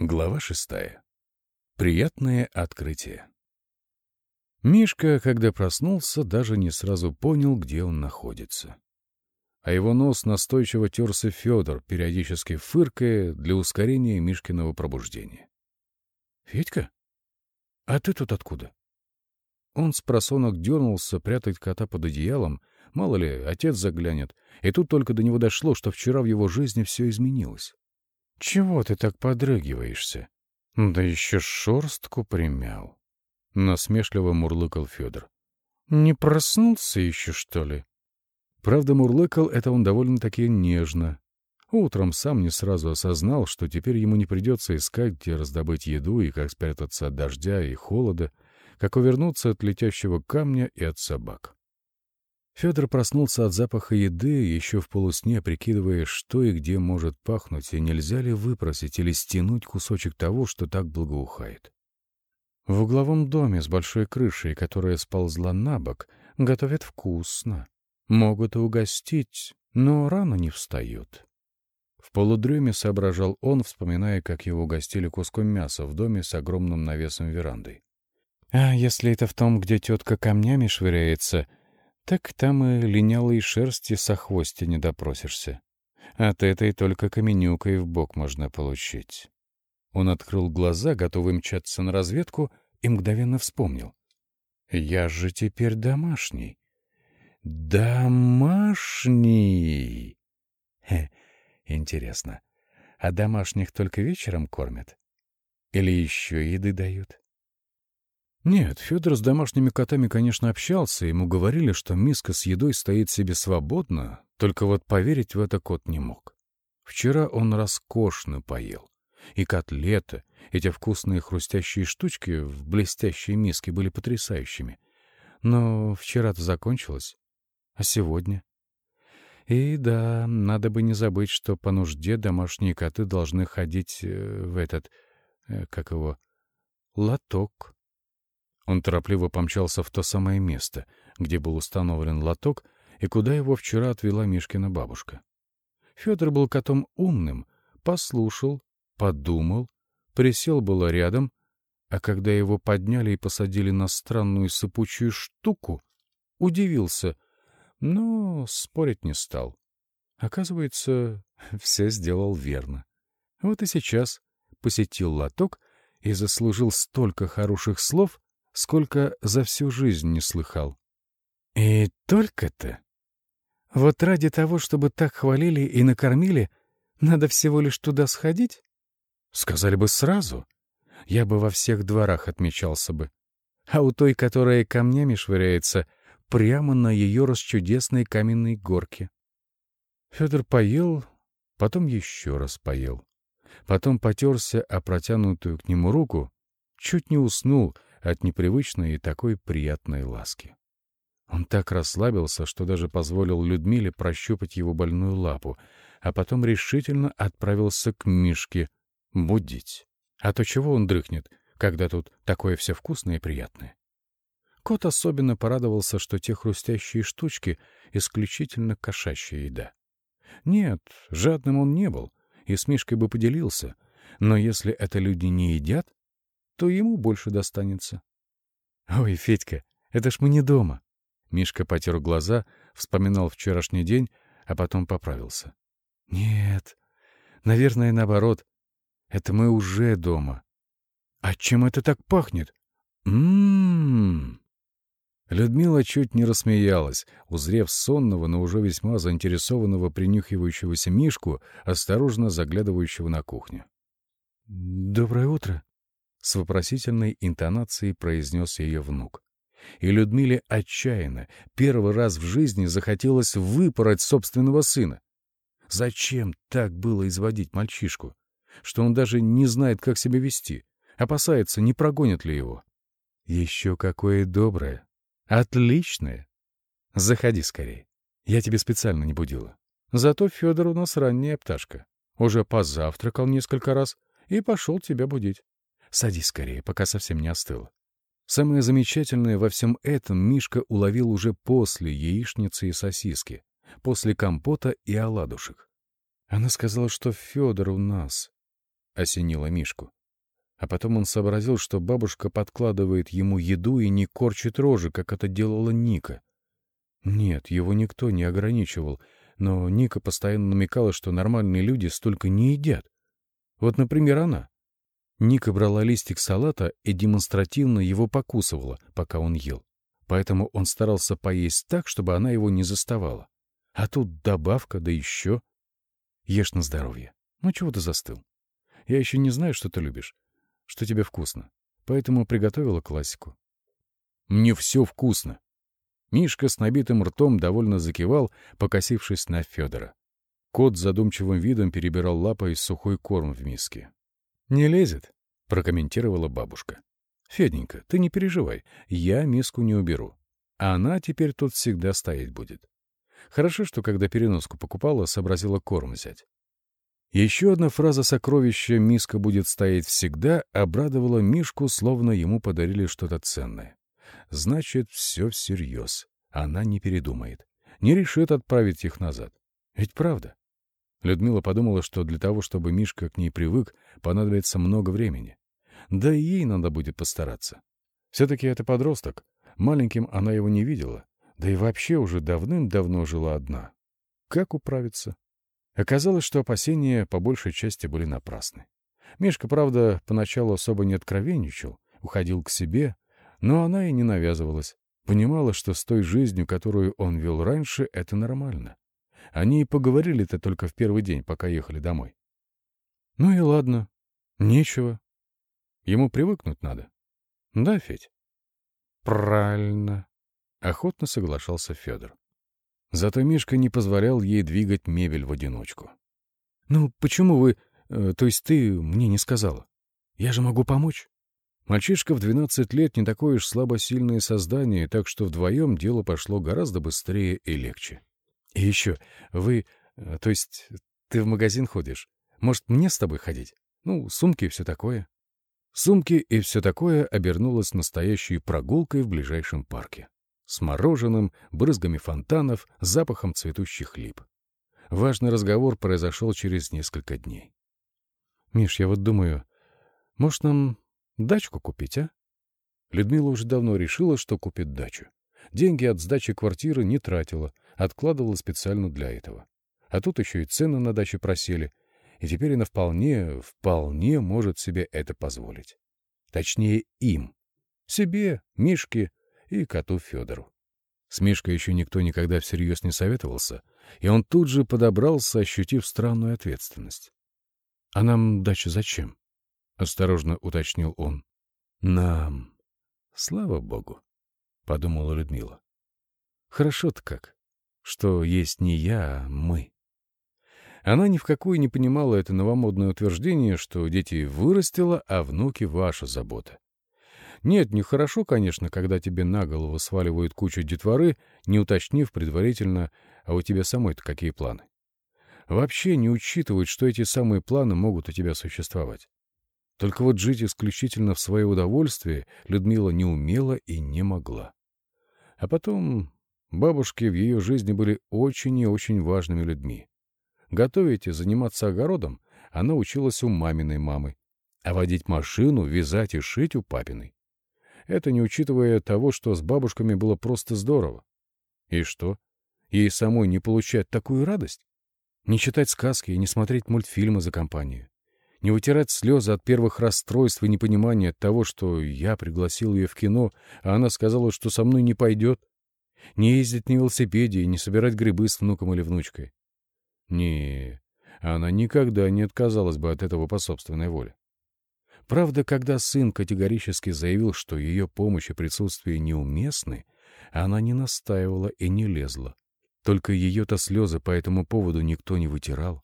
Глава шестая. Приятное открытие. Мишка, когда проснулся, даже не сразу понял, где он находится. А его нос настойчиво терся Федор, периодически фыркая для ускорения Мишкиного пробуждения. — Федька? А ты тут откуда? Он с просонок дернулся прятать кота под одеялом, мало ли, отец заглянет, и тут только до него дошло, что вчера в его жизни все изменилось. — Чего ты так подрыгиваешься? Да еще шорстку примял. Насмешливо мурлыкал Федор. — Не проснулся еще, что ли? Правда, мурлыкал это он довольно-таки нежно. Утром сам не сразу осознал, что теперь ему не придется искать, где раздобыть еду и как спрятаться от дождя и холода, как увернуться от летящего камня и от собак. Федор проснулся от запаха еды, еще в полусне прикидывая, что и где может пахнуть, и нельзя ли выпросить или стянуть кусочек того, что так благоухает. В угловом доме с большой крышей, которая сползла на бок, готовят вкусно. Могут и угостить, но рано не встают. В полудреме соображал он, вспоминая, как его угостили куском мяса в доме с огромным навесом верандой. «А если это в том, где тетка камнями швыряется...» Так там и линялой шерсти со хвости не допросишься. От этой только каменюкой в бок можно получить. Он открыл глаза, готовый мчаться на разведку, и мгновенно вспомнил. «Я же теперь домашний». «Домашний!» Хе, интересно, а домашних только вечером кормят? Или еще еды дают? Нет, Федор с домашними котами, конечно, общался, ему говорили, что миска с едой стоит себе свободно, только вот поверить в это кот не мог. Вчера он роскошно поел. И котлеты, эти вкусные хрустящие штучки в блестящей миске были потрясающими. Но вчера-то закончилось. А сегодня? И да, надо бы не забыть, что по нужде домашние коты должны ходить э, в этот, э, как его, лоток. Он торопливо помчался в то самое место, где был установлен лоток и куда его вчера отвела Мишкина бабушка. Федор был котом умным, послушал, подумал, присел было рядом, а когда его подняли и посадили на странную сыпучую штуку, удивился, но спорить не стал. Оказывается, все сделал верно. Вот и сейчас посетил лоток и заслужил столько хороших слов, сколько за всю жизнь не слыхал. И только-то. Вот ради того, чтобы так хвалили и накормили, надо всего лишь туда сходить? Сказали бы сразу. Я бы во всех дворах отмечался бы. А у той, которая камнями швыряется, прямо на ее расчудесной каменной горке. Федор поел, потом еще раз поел. Потом потерся о протянутую к нему руку, чуть не уснул, от непривычной и такой приятной ласки. Он так расслабился, что даже позволил Людмиле прощупать его больную лапу, а потом решительно отправился к Мишке будить. А то чего он дрыхнет, когда тут такое все вкусное и приятное? Кот особенно порадовался, что те хрустящие штучки — исключительно кошачья еда. Нет, жадным он не был, и с Мишкой бы поделился, но если это люди не едят, то ему больше достанется. «Ой, Федька, это ж мы не дома!» Мишка потер глаза, вспоминал вчерашний день, а потом поправился. «Нет, наверное, наоборот. Это мы уже дома. А чем это так пахнет? Ммм!» Людмила чуть не рассмеялась, узрев сонного, но уже весьма заинтересованного принюхивающегося Мишку, осторожно заглядывающего на кухню. «Доброе утро!» С вопросительной интонацией произнес ее внук. И Людмиле отчаянно, первый раз в жизни захотелось выпороть собственного сына. Зачем так было изводить мальчишку? Что он даже не знает, как себя вести, опасается, не прогонят ли его. Еще какое доброе. Отличное. Заходи скорее. Я тебе специально не будила. Зато Федор у нас ранняя пташка. Уже позавтракал несколько раз и пошел тебя будить. Садись скорее, пока совсем не остыло. Самое замечательное во всем этом Мишка уловил уже после яичницы и сосиски, после компота и оладушек. Она сказала, что Федор у нас. — осенила Мишку. А потом он сообразил, что бабушка подкладывает ему еду и не корчит рожи, как это делала Ника. Нет, его никто не ограничивал, но Ника постоянно намекала, что нормальные люди столько не едят. Вот, например, она. Ника брала листик салата и демонстративно его покусывала, пока он ел. Поэтому он старался поесть так, чтобы она его не заставала. А тут добавка, да еще. Ешь на здоровье. Ну чего ты застыл? Я еще не знаю, что ты любишь, что тебе вкусно. Поэтому приготовила классику. Мне все вкусно. Мишка с набитым ртом довольно закивал, покосившись на Федора. Кот задумчивым видом перебирал лапой сухой корм в миске. «Не лезет», — прокомментировала бабушка. «Феденька, ты не переживай, я миску не уберу. А она теперь тут всегда стоять будет. Хорошо, что когда переноску покупала, сообразила корм взять. Еще одна фраза сокровища «Миска будет стоять всегда» обрадовала Мишку, словно ему подарили что-то ценное. Значит, все всерьез. Она не передумает. Не решит отправить их назад. Ведь правда? Людмила подумала, что для того, чтобы Мишка к ней привык, понадобится много времени. Да и ей надо будет постараться. Все-таки это подросток. Маленьким она его не видела. Да и вообще уже давным-давно жила одна. Как управиться? Оказалось, что опасения по большей части были напрасны. Мишка, правда, поначалу особо не откровенничал, уходил к себе, но она и не навязывалась. Понимала, что с той жизнью, которую он вел раньше, это нормально. Они и поговорили-то только в первый день, пока ехали домой. Ну и ладно. Нечего. Ему привыкнуть надо. Да, Федь? Правильно. Охотно соглашался Федор. Зато Мишка не позволял ей двигать мебель в одиночку. «Ну, почему вы... Э, то есть ты мне не сказала? Я же могу помочь?» Мальчишка в 12 лет не такое уж слабосильное создание, так что вдвоем дело пошло гораздо быстрее и легче. «И еще, вы... Э, то есть ты в магазин ходишь? Может, мне с тобой ходить? Ну, сумки и все такое». Сумки и все такое обернулось настоящей прогулкой в ближайшем парке. С мороженым, брызгами фонтанов, запахом цветущих лип. Важный разговор произошел через несколько дней. «Миш, я вот думаю, может, нам дачку купить, а?» Людмила уже давно решила, что купит дачу. Деньги от сдачи квартиры не тратила, откладывала специально для этого. А тут еще и цены на даче просели, и теперь она вполне, вполне может себе это позволить. Точнее, им. Себе, Мишке и коту Федору. С Мишкой еще никто никогда всерьез не советовался, и он тут же подобрался, ощутив странную ответственность. — А нам дача зачем? — осторожно уточнил он. — Нам. Слава богу, — подумала Людмила. — Хорошо-то как, что есть не я, а мы. Она ни в какую не понимала это новомодное утверждение, что дети вырастила, а внуки — ваша забота. Нет, нехорошо, конечно, когда тебе на голову сваливают кучу детворы, не уточнив предварительно, а у тебя самой-то какие планы. Вообще не учитывают, что эти самые планы могут у тебя существовать. Только вот жить исключительно в свое удовольствие Людмила не умела и не могла. А потом бабушки в ее жизни были очень и очень важными людьми. Готовить и заниматься огородом она училась у маминой мамы, а водить машину, вязать и шить у папиной. Это не учитывая того, что с бабушками было просто здорово. И что? Ей самой не получать такую радость? Не читать сказки и не смотреть мультфильмы за компанию? Не вытирать слезы от первых расстройств и непонимания того, что я пригласил ее в кино, а она сказала, что со мной не пойдет? Не ездить на велосипеде и не собирать грибы с внуком или внучкой? Не, она никогда не отказалась бы от этого по собственной воле. Правда, когда сын категорически заявил, что ее помощь и присутствие неуместны, она не настаивала и не лезла. Только ее-то слезы по этому поводу никто не вытирал.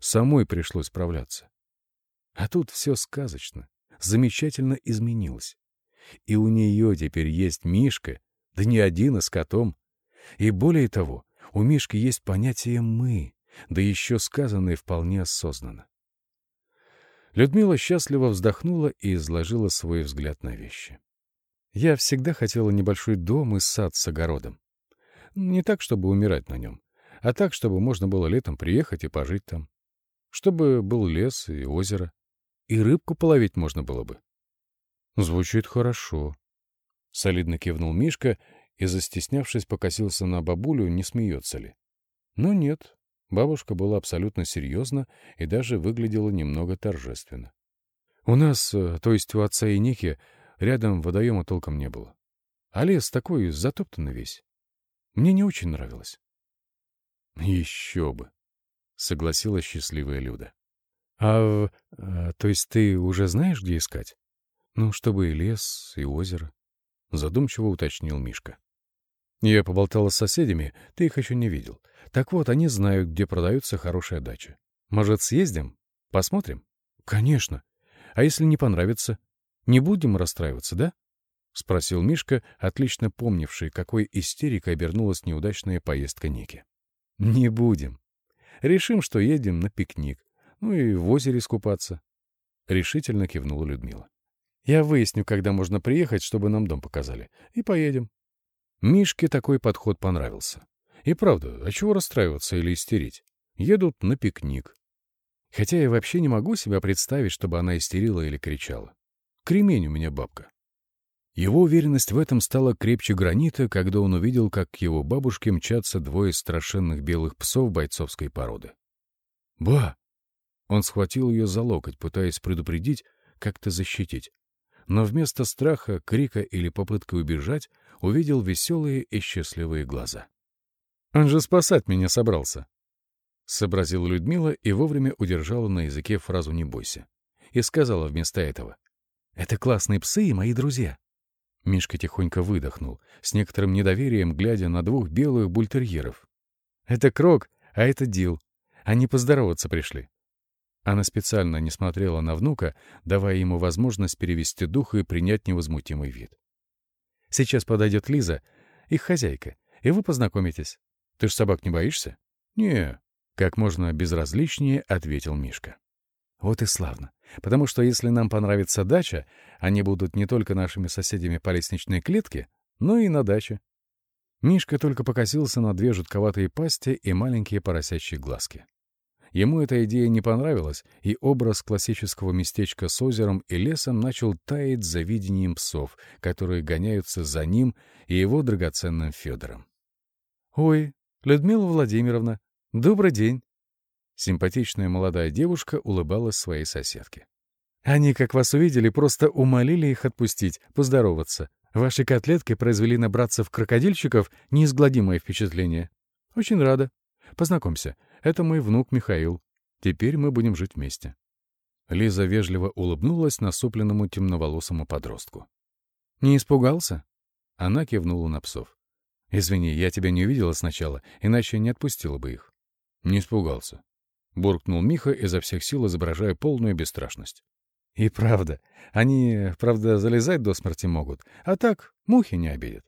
Самой пришлось справляться. А тут все сказочно, замечательно изменилось. И у нее теперь есть Мишка, да не один, а с котом. И более того, у Мишки есть понятие «мы», да еще сказанное вполне осознанно. Людмила счастливо вздохнула и изложила свой взгляд на вещи. «Я всегда хотела небольшой дом и сад с огородом. Не так, чтобы умирать на нем, а так, чтобы можно было летом приехать и пожить там. Чтобы был лес и озеро, и рыбку половить можно было бы. Звучит хорошо. Солидно кивнул Мишка и, застеснявшись, покосился на бабулю, не смеется ли. Но нет, бабушка была абсолютно серьезна и даже выглядела немного торжественно. У нас, э, то есть у отца и Ники, рядом водоема толком не было. А лес такой затоптанный весь. Мне не очень нравилось. Еще бы, согласилась счастливая Люда. А, а то есть ты уже знаешь, где искать? Ну, чтобы и лес, и озеро. Задумчиво уточнил Мишка. Я поболтала с соседями, ты их еще не видел. Так вот, они знают, где продается хорошая дача. Может, съездим? Посмотрим? Конечно. А если не понравится? Не будем расстраиваться, да? — спросил Мишка, отлично помнивший, какой истерикой обернулась неудачная поездка Ники. — Не будем. Решим, что едем на пикник. Ну и в озере искупаться. Решительно кивнула Людмила. — Я выясню, когда можно приехать, чтобы нам дом показали. И поедем. Мишке такой подход понравился. И правда, а чего расстраиваться или истерить? Едут на пикник. Хотя я вообще не могу себя представить, чтобы она истерила или кричала. Кремень у меня бабка. Его уверенность в этом стала крепче гранита, когда он увидел, как к его бабушке мчатся двое страшенных белых псов бойцовской породы. «Ба!» Он схватил ее за локоть, пытаясь предупредить, как-то защитить. Но вместо страха, крика или попытки убежать увидел веселые и счастливые глаза. «Он же спасать меня собрался!» Сообразила Людмила и вовремя удержала на языке фразу «не бойся». И сказала вместо этого. «Это классные псы и мои друзья». Мишка тихонько выдохнул, с некоторым недоверием глядя на двух белых бультерьеров. «Это Крок, а это Дил. Они поздороваться пришли». Она специально не смотрела на внука, давая ему возможность перевести дух и принять невозмутимый вид. Сейчас подойдет Лиза, их хозяйка, и вы познакомитесь. Ты ж собак не боишься? Не, как можно безразличнее ответил Мишка. Вот и славно. Потому что если нам понравится дача, они будут не только нашими соседями по лестничной клетке, но и на даче. Мишка только покосился на две жутковатые пасти и маленькие поросячьи глазки. Ему эта идея не понравилась, и образ классического местечка с озером и лесом начал таять за видением псов, которые гоняются за ним и его драгоценным Федором. «Ой, Людмила Владимировна, добрый день!» Симпатичная молодая девушка улыбалась своей соседке. «Они, как вас увидели, просто умолили их отпустить, поздороваться. Ваши котлетки произвели на братцев-крокодильщиков неизгладимое впечатление. Очень рада. Познакомься, это мой внук Михаил. Теперь мы будем жить вместе». Лиза вежливо улыбнулась насупленному темноволосому подростку. «Не испугался?» Она кивнула на псов. «Извини, я тебя не увидела сначала, иначе не отпустила бы их». «Не испугался», — буркнул Миха изо всех сил, изображая полную бесстрашность. «И правда. Они, правда, залезать до смерти могут, а так мухи не обидят».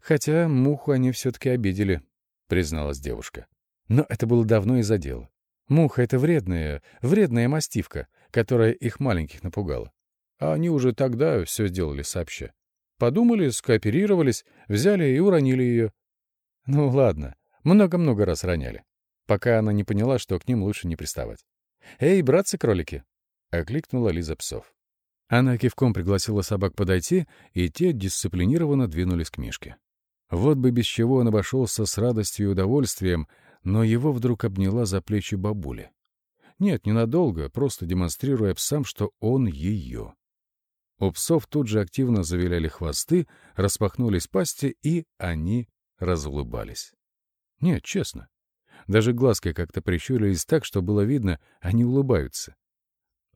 «Хотя муху они все-таки обидели», — призналась девушка. Но это было давно из-за дела. Муха — это вредная, вредная мастивка, которая их маленьких напугала. А они уже тогда все сделали сообща. Подумали, скооперировались, взяли и уронили ее. Ну ладно, много-много раз роняли, пока она не поняла, что к ним лучше не приставать. «Эй, братцы-кролики!» — окликнула Лиза псов. Она кивком пригласила собак подойти, и те дисциплинированно двинулись к Мишке. Вот бы без чего он обошелся с радостью и удовольствием, но его вдруг обняла за плечи бабуля. Нет, ненадолго, просто демонстрируя псам, что он ее. У псов тут же активно завиляли хвосты, распахнулись пасти, и они разулыбались. Нет, честно. Даже глазки как-то прищурились так, что было видно, они улыбаются.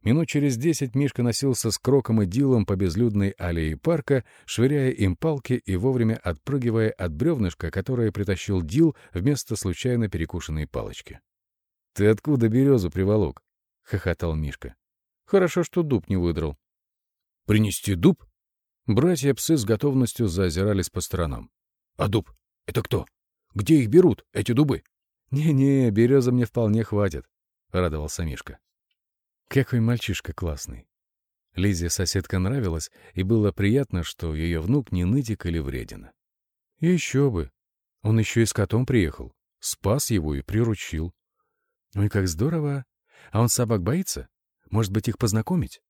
Минут через десять Мишка носился с Кроком и Дилом по безлюдной аллее парка, швыряя им палки и вовремя отпрыгивая от бревнышка, которое притащил Дил вместо случайно перекушенной палочки. — Ты откуда березу приволок? — хохотал Мишка. — Хорошо, что дуб не выдрал. — Принести дуб? Братья-псы с готовностью заозирались по сторонам. — А дуб? Это кто? Где их берут, эти дубы? «Не — береза мне вполне хватит, — радовался Мишка. Какой мальчишка классный. Лизе соседка нравилась, и было приятно, что ее внук не нытик или вредина. И еще бы. Он еще и с котом приехал. Спас его и приручил. Ой, как здорово. А он собак боится? Может быть, их познакомить?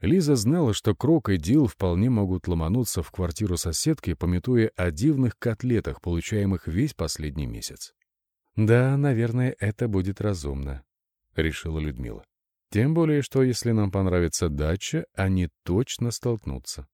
Лиза знала, что Крок и Дил вполне могут ломануться в квартиру соседки, пометуя о дивных котлетах, получаемых весь последний месяц. «Да, наверное, это будет разумно», — решила Людмила. Тем более, что если нам понравится дача, они точно столкнутся.